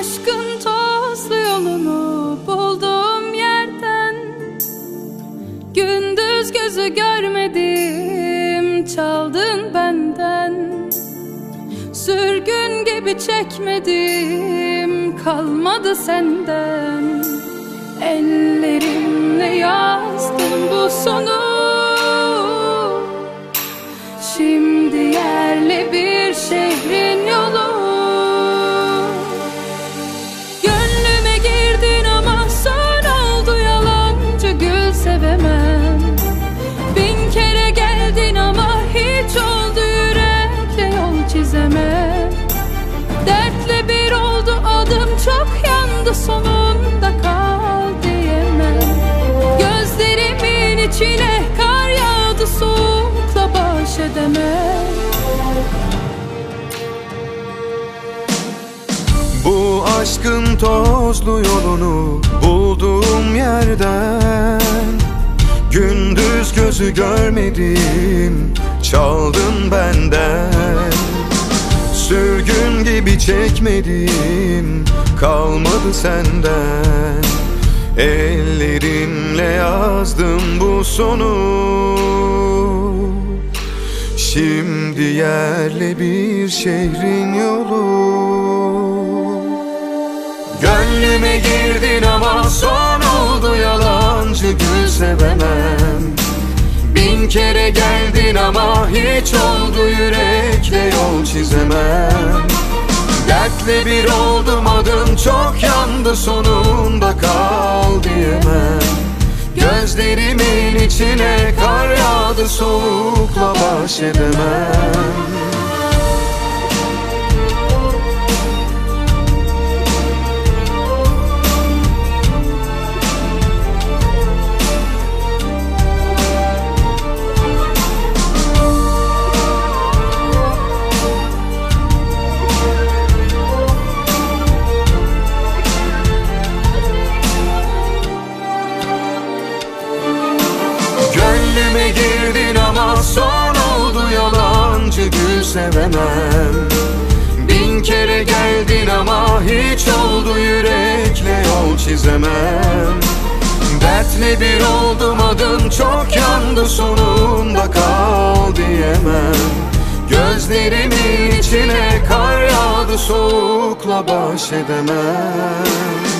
Aşkın tozlu yolunu bulduğum yerden Gündüz gözü görmedim çaldın benden. Sürgün gibi çekmedim kalmadı senden. Ellerimle yazdım bu sonu. Şimdi yerli bir şehrin Bu aşkın tozlu yolunu bulduğum yerden Gündüz gözü görmedim çaldın benden. Sürgün gibi çekmedim kalmadı senden. Ellerimle yazdım bu sonu. Şimdi yerli bir şehrin yolu Gönlüme girdin ama son oldu yalancı gül sevemem. Bin kere geldin ama hiç oldu yürekle yol çizemem. Dertle bir oldum adım çok yandı sonunda kal diyemem. Gözlerimin içine kar yağdı soğukla baş edemem sevemem. Bin kere geldin ama hiç oldu yürekle yol çizemem. Dertle bir oldum adım çok yandı sonunda kal diyemem. Gözlerimin içine kar yağdı soğukla baş edemem